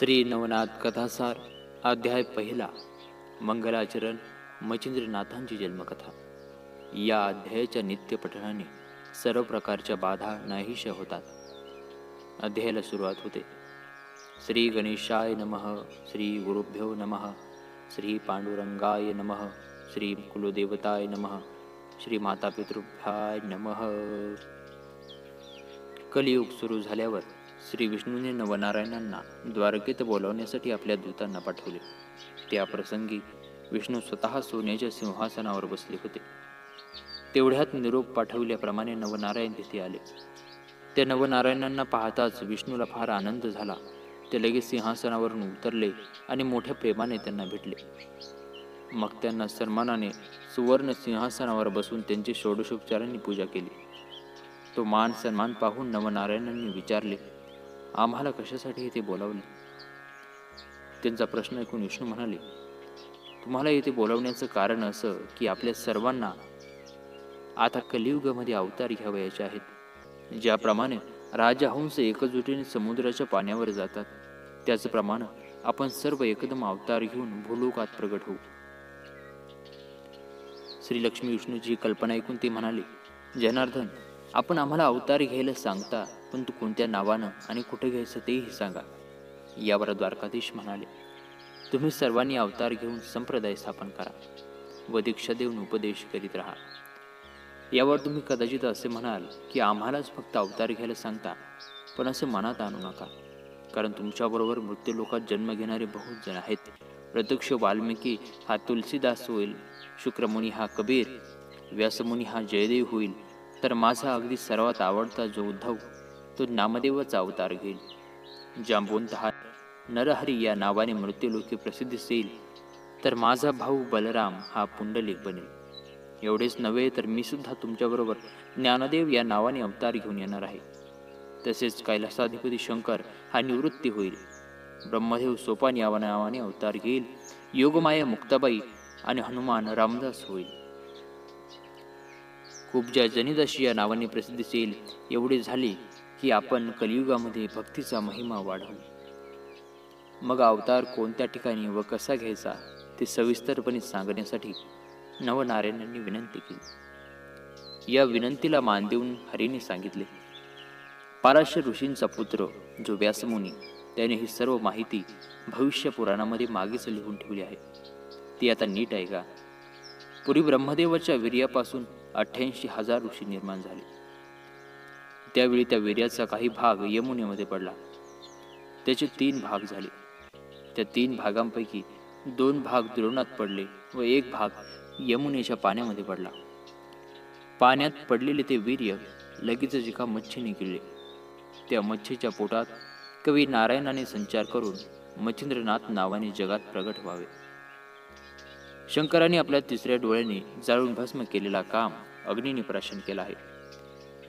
श्री नवनाथ कथासार अध्याय पहिला मंगलाचरण मचिंद्रनाथांची जन्मकथा. या अध्यायाच्या नित्यपठणाने सर्व प्रकारच्या बाधा नाहीशा होतात. अध्यायाला सुरुवात होते. श्री गणेशाय नमः श्री गुरुभ्यो नमः श्री पांडुरंगाय नमः श्री कुलदेवताय नमः श्री माता पितृभ्याय नमः. कलियुग सुरू झाल्यावर श्री विष्णूने नवनारायणांना द्वारकेत बोलावण्यासाठी आपल्या दूतांना पाठवले. त्या प्रसंगी विष्णू स्वतः सोन्याच्या सिंहासनावर बसले होते. तेवढ्यात निरोप पाठवल्याप्रमाणे नवनारायण तिथे आले. त्या नवनारायणांना पाहताच विष्णूला फार आनंद झाला. ते लगेच सिंहासनावरून उतरले आणि मोठ्या प्रेमाने त्यांना भेटले. मग त्यांना सन्मानाने सुवर्ण सिंहासनावर बसून त्यांची षोडशोपचारांनी पूजा केली. तो मान सन्मान पाहून नवनारायणांनी विचारले आम्हाला कशासाठी इथे बोलावले? त्यांचा प्रश्न ऐकून विष्णू म्हणाले तुम्हाला इथे बोलावण्याचं कारण असं की आपल्या सर्वांना आता कलियुगामध्ये अवतार घ्यावयाचे आहेत ज्याप्रमाणे राजहंस एकजुटीने समुद्राच्या पाण्यावर जातात. त्याचप्रमाणे आपण सर्व एकदम अवतार घेऊन भूलोकात प्रगट होऊ. श्री लक्ष्मी विष्णूची कल्पना ऐकून ते म्हणाले जनार्दन आपण आम्हाला अवतार घ्यायला सांगता पण तू कोणत्या नावानं आणि कुठे घ्यायचं तेही सांगा. यावर द्वारकाधीश म्हणाले तुम्ही सर्वांनी अवतार घेऊन संप्रदाय स्थापन करा व दीक्षा देऊन उपदेश करीत राहा. यावर तुम्ही कदाचित असे म्हणाल की आम्हालाच फक्त अवतार घ्यायला सांगता पण असे मनात आणू नका. कारण तुमच्याबरोबर मृत्यू लोकात जन्म घेणारे बहुत जण आहेत. प्रत्यक्ष वाल्मिकी हा तुलसीदास होईल शुक्रमुनी हा कबीर व्यासमुनी हा जयदेव होईल तर माझा अगदी सर्वात आवडता जो उद्धव तो नामदेवाचा अवतार घेईल. जांबवंत नरहरी या नावाने मृत्यूलोकी प्रसिद्ध येईल तर माझा भाऊ बलराम हा पुंडलिक बनेल. एवढेच नव्हे तर मी सुद्धा तुमच्याबरोबर ज्ञानदेव या नावाने अवतार घेऊन येणार आहे. तसेच कैलासाधिपती शंकर हा निवृत्ती होईल. ब्रह्मदेव सोपान या नावाने अवतार घेईल. योगमाया मुक्ताबाई आणि हनुमान रामदास होईल. खूपज्या जनिदाशी या नावाने प्रसिद्धी येईल एवढे झाले की आपण कलियुगामध्ये भक्तीचा महिमा वाढवू. मग अवतार कोणत्या ठिकाणी व कसा घ्यायचा ते सविस्तरपणे सांगण्यासाठी नवनारायणांनी विनंती केली. या विनंतीला मान देऊन हरीने सांगितले पाराशर ऋषींचा पुत्र जो व्यासमुनी त्याने ही सर्व माहिती भविष्य पुराणामध्ये मागेच लिहून ठेवली आहे. ती आता नीट आहे का? पुरी ब्रह्मदेवाच्या वीर्यापासून अठ्ठ्याऐंशी हजार ऋषी निर्माण झाले. त्यावेळी त्या वीर्याचा काही भाग यमुनेमध्ये पडला. त्याचे तीन भाग झाले. त्या तीन भागांपैकी दोन भाग द्रोणात पडले व एक भाग यमुनेच्या पाण्यामध्ये पडला. पाण्यात पडलेले ते वीर्य लगेच एका मच्छीने गिळले त्या मच्छीच्या पोटात कवी नारायणाने संचार करून मच्छिंद्रनाथ नावाने जगात प्रगट व्हावे. शंकराने आपल्या तिसऱ्या डोळ्याने जाळून भस्म केलेला काम अग्नीने प्राशन केला आहे.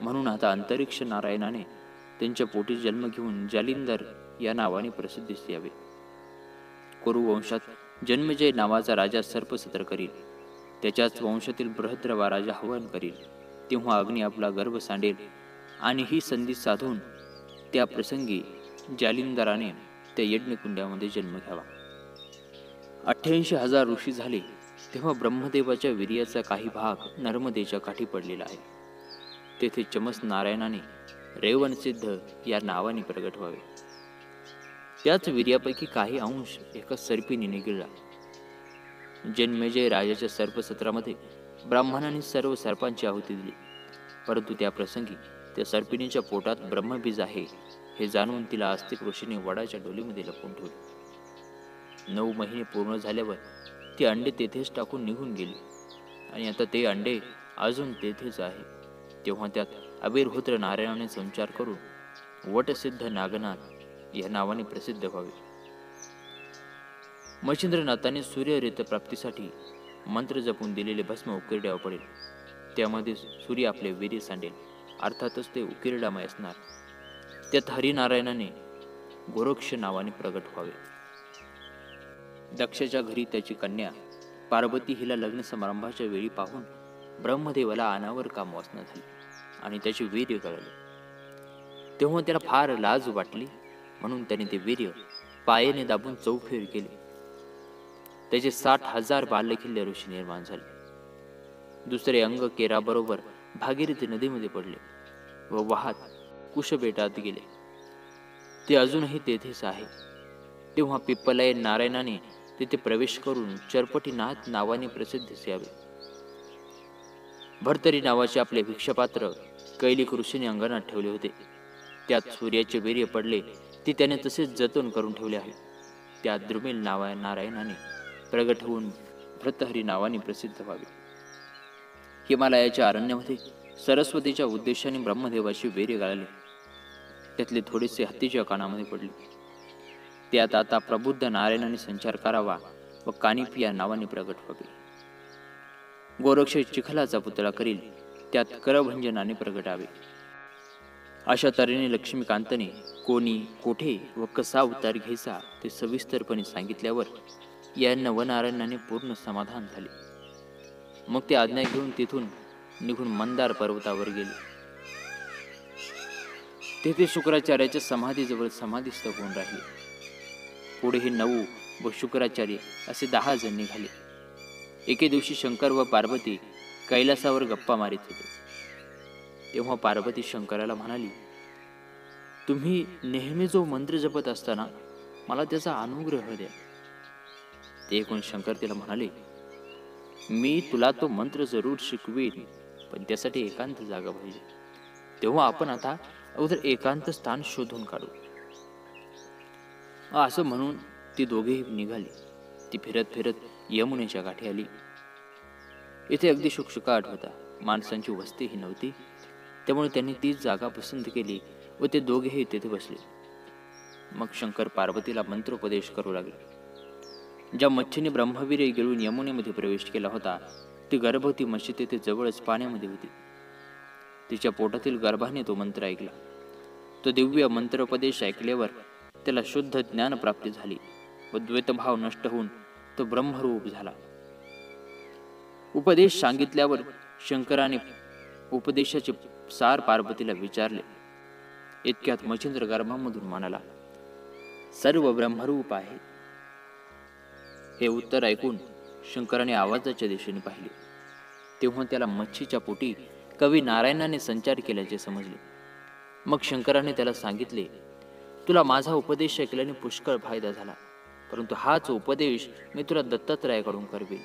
म्हणून आता अंतरिक्ष नारायणाने त्यांच्या पोटी जन्म घेऊन जालिंदर या नावाने प्रसिद्धीस यावे कुरुवंशात जन्मजय नावाचा राजा सर्पसत्र करील. त्याच्याच वंशातील बृहद्रवा राजा हवन करील. तेव्हा अग्नी आपला गर्भ सांडेल आणि ही संधी साधून त्या प्रसंगी जालिंदराने त्या यज्ञकुंड्यामध्ये जन्म घ्यावा. अठ्ठ्याऐंशी हजार ऋषी झाले. तेव्हा ब्रह्मदेवाच्या वीर्याचा काही भाग नर्मदेच्या काठी पडलेला आहे. तेथे चमस नारायणाने रेवणसिद्ध या नावाने प्रगट व्हावे त्याच वीर्यापैकी काही अंश एका सर्पिणीने गिळला जन्मेजय राजाच्या सर्पसत्रामध्ये ब्राह्मणांनी सर्व सर्पांची आहुती दिली. परंतु त्या प्रसंगी त्या सर्पिणीच्या पोटात ब्रह्मबीज आहे हे जाणून तिला आस्तिक ऋषीने वडाच्या डोलीमध्ये लपवून ठेवले. नऊ महिने पूर्ण झाल्यावर ती अंडे तेथेच टाकून निघून गेली. आणि आता ते अंडे अजून तेथेच आहे तेव्हा त्यात अबिरहोत्र नारायणाने संचार करून वटसिद्ध नागनाथ या नावाने प्रसिद्ध व्हावे. मच्छिंद्रनाथाने सूर्यरित प्राप्तीसाठी मंत्र जपून दिलेले भस्म उकिरड्यावर पडेल. त्यामध्ये सूर्य आपले वीर्य सांडेल. अर्थातच ते उकिरडामय असणार. त्यात हरिनारायणाने गोरक्ष नावाने प्रगट व्हावे. दक्षच्या घरी त्याची कन्या पार्वती हिला लग्न समारंभाच्या वेळी पाहून ब्रह्मदेवाला अनावर काम वासना झाली आणि त्याचे वीर्य कळले तेव्हा त्याला फार लाज वाटली म्हणून त्याने ते वीर्य पायेने दाबून चौफेर केले. त्याचे साठ हजार बाल्यकिल्ले ऋषी निर्माण झाले. दुसरे अंग केराबरोबर भागीरथी नदीमध्ये पडले व वाहत कुशबेटात गेले. ते अजूनही तेथेच आहे. तेव्हा पिप्पलाय नारायणाने तिथे प्रवेश करून चरपटीनाथ नावाने प्रसिद्ध यावे भरतरी नावाचे आपले भिक्षपात्र कैलिक ऋषीने अंगणात ठेवले होते. त्यात सूर्याचे वीर्य पडले ती त्याने तसेच जतन करून ठेवले आहे. त्या द्रुमिल नावा नारायणाने प्रगट होऊन भ्रतहरी नावाने प्रसिद्ध व्हावे. हिमालयाच्या अरण्यामध्ये सरस्वतीच्या उद्देशाने ब्रह्मदेवाची वीर्य गाळले. त्यातले थोडेसे हत्तीच्या कानामध्ये पडले. त्यात आता प्रबुद्ध नारायणाने संचार करावा व कानिपिया नावाने प्रगट व्हावे. गोरक्ष चिखलाचा पुतळा करील त्यात करभंजनाने प्रगटावे. अशा तऱ्हेने लक्ष्मीकांतने कोणी कोठे व कसा उतार घ्यायचा ते सविस्तरपणे सांगितल्यावर या नवनारायणाने पूर्ण समाधान झाले. मग ते आज्ञा घेऊन तिथून निघून मंदार पर्वतावर गेले. तेथे शुक्राचार्याच्या समाधीजवळ समाधीस्थ होऊन राहिले. पुढे हे नऊ व शुक्राचार्य असे दहा जण निघाले. एके दिवशी शंकर व पार्वती कैलासावर गप्पा मारित होते. तेव्हा पार्वती शंकराला म्हणाली तुम्ही नेहमी जो मंत्र जपत असताना मला त्याचा अनुग्रह द्या. ते ऐकून शंकर तिला म्हणाले मी तुला तो मंत्र जरूर शिकवेन पण त्यासाठी एकांत जागा पाहिजे. तेव्हा आपण आता अगोदर एकांत स्थान शोधून काढू. असं म्हणून ती दोघेही निघाली. ती फिरत फिरत यमुनेच्या गाठी आली. इथे अगदी शुकशुकाट होता. माणसांची वस्तीही नव्हती. त्यामुळे त्यांनी तीच जागा पसंत केली व ते दोघेही तेथे बसले. मग शंकर पार्वतीला मंत्रोपदेश करू लागले. ज्या मच्छीने ब्रह्मवीर गिळून यमुनेमध्ये प्रवेश केला होता ती गर्भवती मच्छी तेथे जवळच पाण्यामध्ये होती. तिच्या पोटातील गर्भाने तो मंत्र ऐकला. तो दिव्य मंत्रोपदेश ऐकल्यावर त्याला शुद्ध ज्ञान प्राप्ती झाली व द्वैतभाव नष्ट होऊन तो ब्रह्मरूप झाला. उपदेश सांगितल्यावर शंकराने उपदेशाचे सार पार्वतीला विचारले. इतक्यात मच्छिंद्र गर्भामधून म्हणाला सर्व ब्रह्मरूप आहे. हे उत्तर ऐकून शंकराने आवाजाच्या दिशेने पाहिले. तेव्हा त्याला मच्छीच्या पोटी कवी नारायणाने संचार केल्याचे समजले. मग शंकराने त्याला सांगितले तुला माझा उपदेश ऐकल्याने पुष्कळ फायदा झाला. परंतु हाच उपदेश मी तुला दत्तात्रयाकडून करवेन.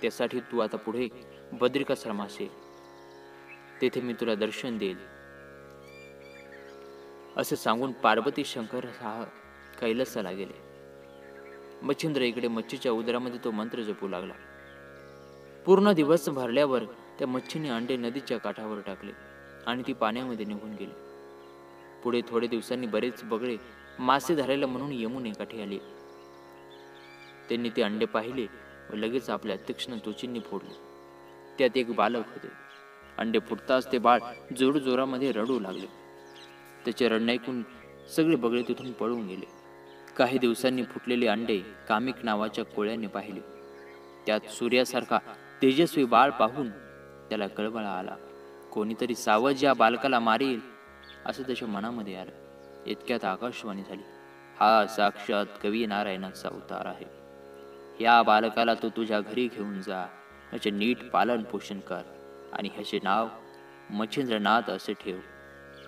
त्यासाठी तू आता पुढे बद्रिकाश्रमास ये. तेथे मी तुला दर्शन देईल असे सांगून पार्वती शंकर हा कैलासाला गेले. मच्छिंद्र इकडे मच्छीच्या उदरामध्ये तो मंत्र जपू लागला. पूर्ण दिवस भरल्यावर त्या मच्छीने अंडे नदीच्या काठावर टाकले आणि ती पाण्यामध्ये निघून गेली. पुढे थोडे दिवसांनी बरेच बगळे मासे धरायला म्हणून यमुने काठी आले. त्यांनी ते अंडे पाहिले व लगेच आपल्या तीक्ष्ण तोचींनी फोडले. त्यात एक बालक होते. अंडे फुटताच ते बाळ जोरजोरामध्ये रडू लागले. त्याचे रडणे ऐकून सगळे बगळे तिथून पळून गेले. काही दिवसांनी फुटलेले अंडे कामिक नावाच्या कोळ्याने पाहिले. त्यात सूर्यासारखा तेजस्वी बाळ पाहून त्याला कळवळा आला. कोणीतरी सावज या बालकाला मारील. असं त्याच्या मनामध्ये आलं. इतक्यात आकाशवाणी झाली. हा साक्षात कवी नारायणाचा अवतार आहे. या बालकाला तू तुझ्या घरी घेऊन जा. ह्याचे नीट पालन पोषण कर आणि ह्याचे नाव मच्छिंद्रनाथ असे ठेव.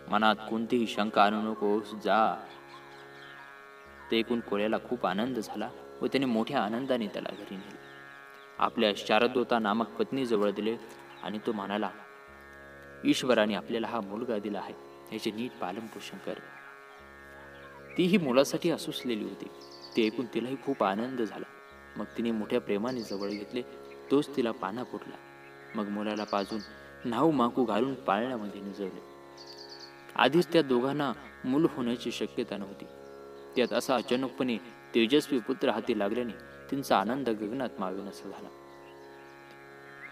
मनात कोणतीही शंका आणू नकोस जा. ते एकूण कोळ्याला खूप आनंद झाला व त्याने मोठ्या आनंदाने त्याला घरी नेले. आपल्या शारदोता नामक पत्नीजवळ दिले आणि तो म्हणाला ईश्वराने आपल्याला हा मुलगा दिला आहे. याचे नीट पालन पोषण कर. तीही मुलासाठी असुसलेली होती. ते ऐकून तिलाही खूप आनंद झाला. मग तिने मोठ्या प्रेमाने जवळ घेतले. तोच तिला पाना फुटला. मग मुलाला पाजून नाऊ माकू घालून पाळण्यामध्ये निजवले आधीच त्या दोघांना मूल होण्याची शक्यता नव्हती. त्यात असा अचानकपणे तेजस्वी पुत्र हाती लागल्याने त्यांचा आनंद गगनात मावेनासा झाला.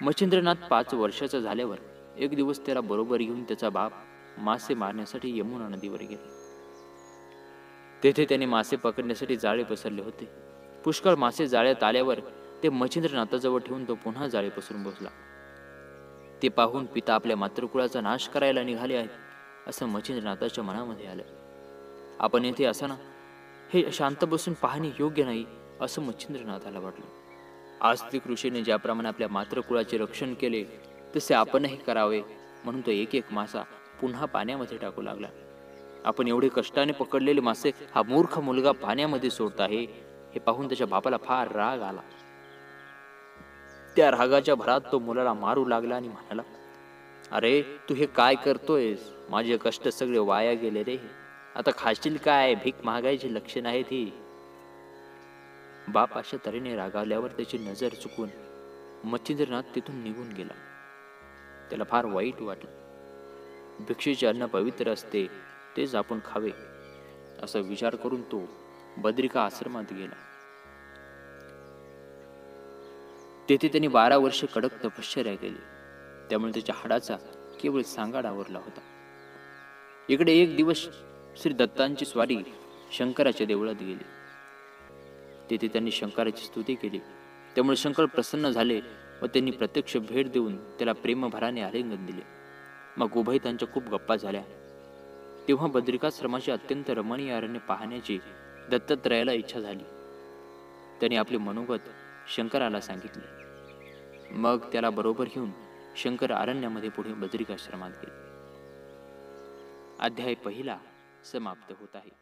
मच्छिंद्रनाथ पाच वर्षाचा झाल्यावर एक दिवस त्याला बरोबर घेऊन त्याचा बाप मासे मारण्यासाठी यमुना नदीवर गेले. तेथे त्याने मासे पकडण्यासाठी जाळे पसरले होते. पुष्कळ मासे जाळ्यात आल्यावर ते मच्छिंद्रनाथाजवळ ठेवून तो पुन्हा जाळे पसरून बसला. ते पाहून पिता आपल्या मातृकुळाचा नाश करायला निघाले आहेत असं मच्छिंद्रनाथाच्या मनामध्ये आलं. आपण येथे असाना हे शांत बसून पाहणे योग्य नाही असं मच्छिंद्रनाथाला वाटलं. आस्तिक ऋषीने ज्याप्रमाणे आपल्या मातृकुळाचे रक्षण केले तसे आपणही करावे म्हणून तो एक एक मासा पुन्हा पाण्यामध्ये टाकू लागला. आपण एवढे कष्टाने पकडलेले मासे हा मूर्ख मुलगा पाण्यामध्ये सोडत आहे हे पाहून त्याच्या बापाला फार राग आला. त्या रागाच्या भरात तो मुलाला मारू लागला आणि म्हणाला अरे तू हे काय करतोयस? माझे कष्ट सगळे वाया गेले रे. आता खाशील काय? भीक मागायची लक्षण आहेत ही. बाप अशा तऱ्हेने रागावल्यावर त्याची नजर चुकून मच्छिंद्रनाथ तिथून निघून गेला. त्याला फार वाईट वाटलं. भिक्षेचे अन्न पवित्र असते तेच आपण खावे असा विचार करून तो बद्रिका आश्रमात गेला. तेथे त्यांनी बारा वर्ष कडक तपश्चर्या केली. त्यामुळे त्याच्या हाडाचा केवळ सांगाड आवरला होता. इकडे एक दिवस श्री दत्तांची स्वारी शंकराच्या देवळात गेली. तेथे त्यांनी शंकराची स्तुती केली. त्यामुळे शंकर प्रसन्न झाले व त्यांनी प्रत्यक्ष भेट देऊन त्याला प्रेमभराने आलिंगन दिले. मग उभय त्यांच्या खूप गप्पा झाल्या. तेव्हा बद्रिकाश्रमाचे अत्यंत रमणीय अरण्य पाहण्याची दत्तात्रयाला इच्छा झाली. त्याने आपले मनोगत शंकराला सांगितले. मग त्याला बरोबर घेऊन शंकर अरण्यामध्ये पुढे बद्रिकाश्रमात गेले. अध्याय पहिला समाप्त होत आहे.